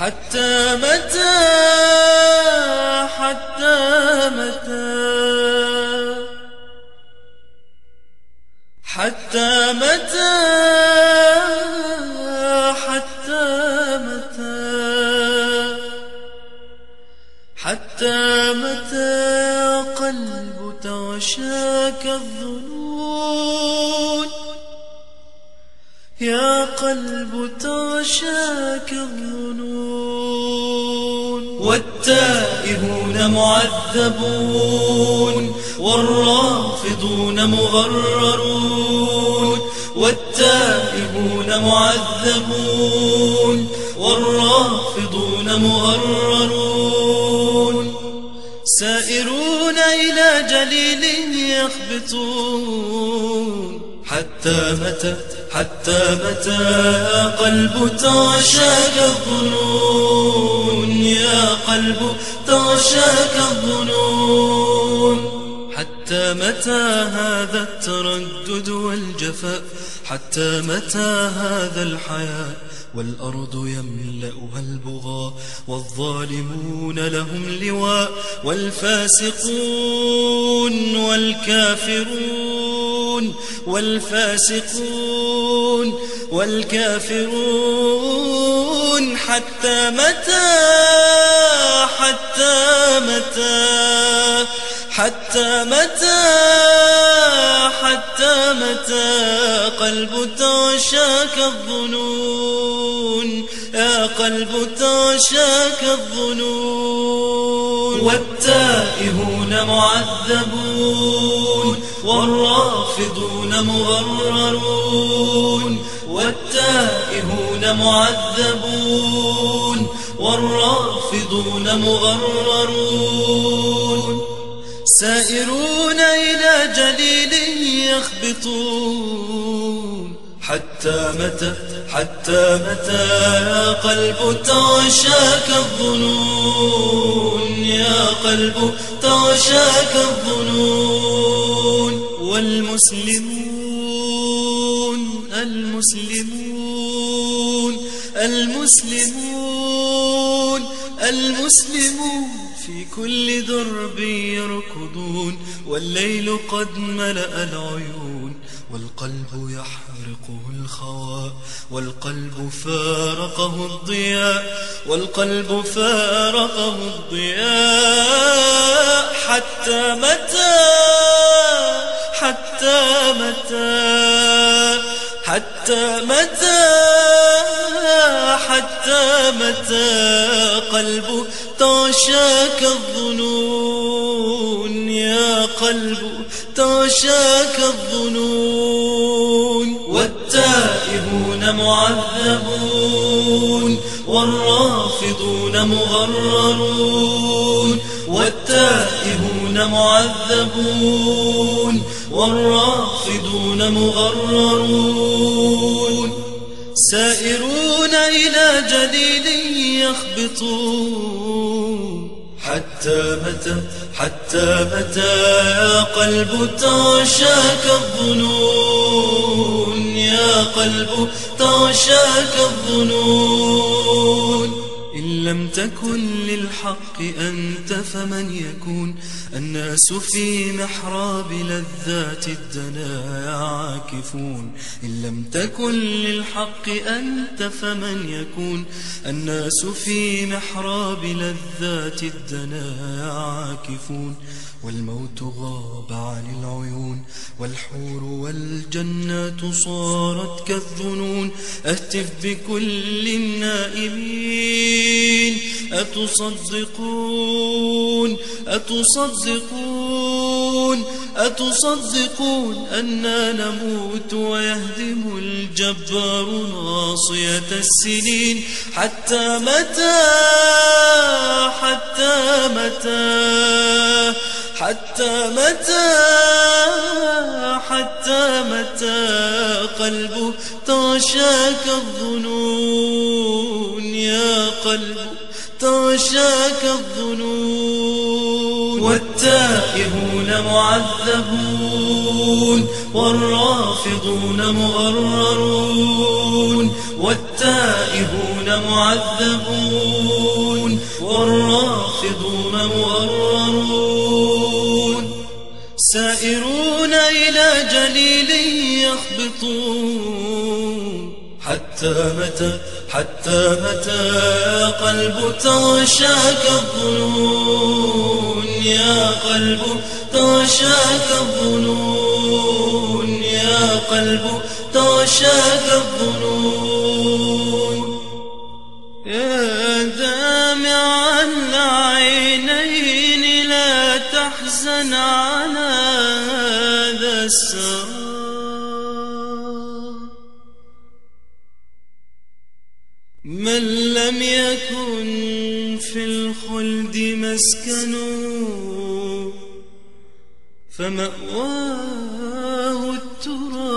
حتى متى حتى متى. حتى متى حتى متى. حتى متى قلب تغشاك الظنون. يا قلب تغشاك الظنون والتائهون معذبون. والرافضون مغررون. والتائهون معذبون. والرافضون مغررون. سائرون إلى جليل يخبطون حتى متى حتى متى قلب تغشاك الظنون؟ يا قلب تغشاك الظنون. حتى متى هذا التردد والجفاء؟ حتى متى هذا الحياء؟ والأرض يملأها البغاء والظالمون لهم لواء والفاسقون والكافرون. والفاسقون والكافرون حتى متى؟ حتى متى؟ حتى متى؟ حتى متى؟ قلب تغشاك الظنون. يا قلب تغشاك الظنون. والتائهون معذبون. والرافضون مغررون والتائهون معذبون والرافضون مغررون سائرون إلى جليل يخبطون حتى متى حتى متى يا قلب تغشاك الظنون يا قلب تغشاك الظنون والمسلمون المسلمون المسلمون المسلمون. في كل درب يركضون والليل قد ملأ العيون. والقلب يحرقه الخواء والقلب فارقه الضياء والقلب فارقه الضياء حتى متى؟ حتى متى؟ حتى متى؟ حتى متى؟ قلب تغشاك الظنون يا قلب تغشاك الظنون والتائهون معذبون والرافضون مغررون والتائهون معذبون والرافضون مغررون سائرون إلى جليل يخبطون حتى متى حتى متى يا قلب تغشاك الظنون يا قلب تغشاك الظنون. لم تكن للحق أنت فمن يكون الناس في محراب لذات الدنايا عاكفون إن لم تكن للحق أنت فمن يكون الناس في محراب لذات الدنايا عاكفون والموت غاب عن العيون والحور والجنات صارت كالظنون. أهتف بكل النائمين. أتصدقون أتصدقون أتصدقون أنا نموت ويهدم الجبار ناصية السنين. حتى متى حتى متى حتى متى حتى متى قلب تغشاك الظنون يا قلب تغشاك الظنون. والتائهون معذبون والرافضون مغررون. والتائهون معذبون والرافضون مؤررون سائرون إلى جليل يخبطون. حتى متى حتى متى قلب تغشاك الظنون. يا قلب تغشاك الظنون. يا قلب تغشاك الظنون. من لم يكن في الخلد مسكنه فمأواه التراب.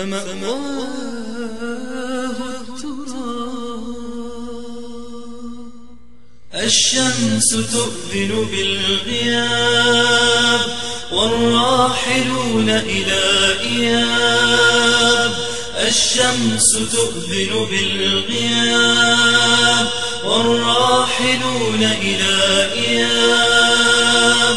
فمأواه التراب. الشمس تؤذن بالغياب والراحلون إلى إياب. الشمس تؤذن بالغياب والراحلون إلى إياب.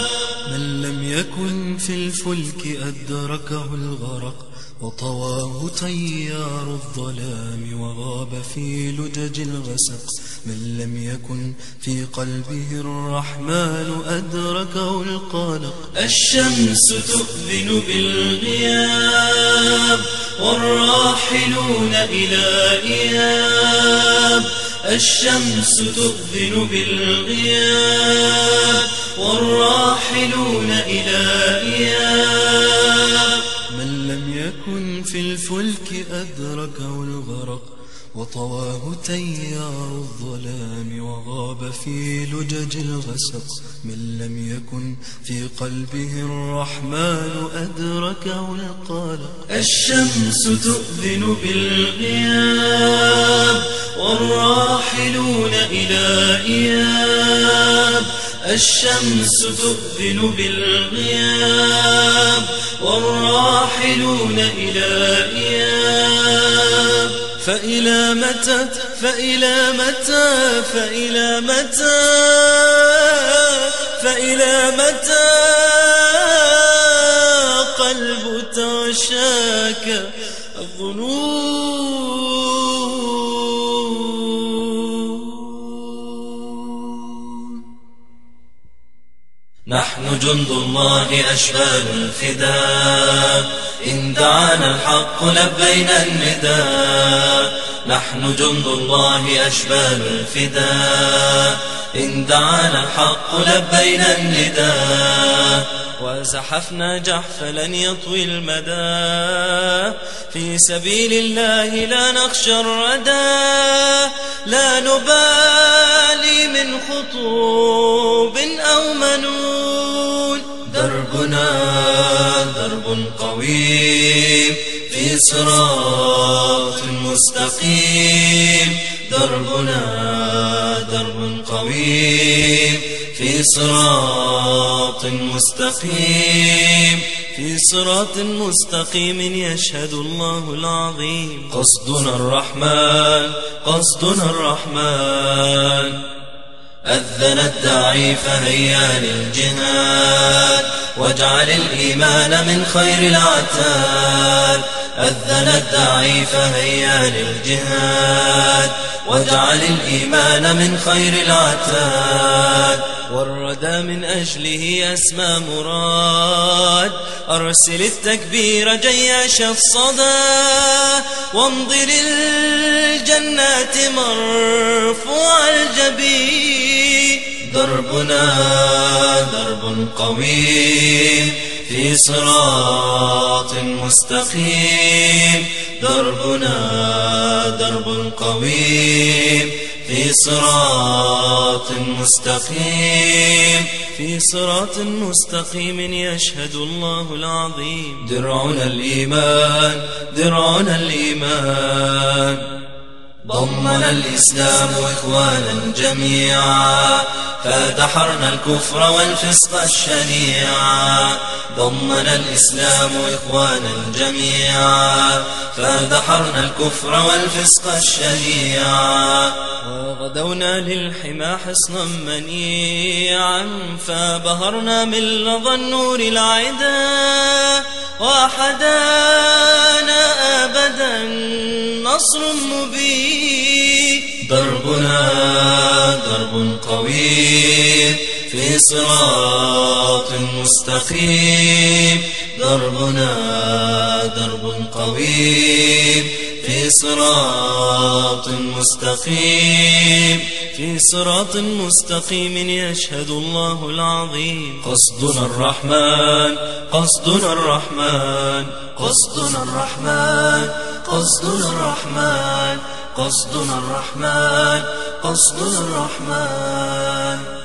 من لم يكن في الفلك أدركه الغرق وطواه تيار الظلام وغاب في لجج الغسق من لم يكن في قلبه الرحمن أدركه القلق. الشمس تؤذن بالغياب والراحلون إلى إياب. الشمس تؤذن بالغياب والراحلون إلى إياب. لم يكن في الفلك أدركه الغرق. وطواه تيار الظلام وغاب في لجج الغسق من لم يكن في قلبه الرحمن أدركه القلق الشمس تؤذن بالغياب والراحلون إلى إياب الشمس تؤذن بالغياب والراحلون إلى إياب فإلى متى؟ فإلى متى؟ فإلى متى؟ فإلى متى؟ قلب تغشاك الظنون. نحن جند الله أشبال الفداء إن دعانا الحق لبينا النداء. نحن جند الله أشبال الفداء إن دعانا الحق لبينا النداء. وزحفنا جحف لن يطوي المدى. في سبيل الله لا نخشى الردى لا نبالي من خطوب أو منون. دربنا درب قويم في صراط مستقيم. دربنا درب قويم في صراط مستقيم في صراط مستقيم يشهد الله العظيم. قصدنا الرحمن قصدنا الرحمن. أذن الداعي فهيا للجهاد واجعل الإيمان من خير العتاد أذن الداعي فهيا للجهاد واجعل الإيمان من خير العتاد والردى من أجله أسمى مراد. أرسل التكبير جياش الصدى وامض للجنات مرفوع الجبين دربنا درب قويم في صراط مستقيم. دربنا درب قويم في صراط مستقيم. في صراط مستقيم يشهد الله العظيم. درعنا الإيمان درعنا الإيمان. ضمن الإسلام إخوانا جميعا فدحرنا الكفر والفسق الشنيعا. ضمن الإسلام إخوانا جميعا فدحرنا الكفر والفسق الشنيعا. وغدونا للحمى حصنا منيعا فبهرنا من لظى النور العدا. وحدانا أبدا نصر مبين. دربنا درب قوي في صراط مستقيم. دربنا درب قوي في صراط مستقيم. في صراط مستقيم يشهد الله العظيم. قصدنا الرحمن قصدنا الرحمن قصدنا الرحمن قصدنا الرحمن. قصدنا الرحمن قصدنا الرحمن.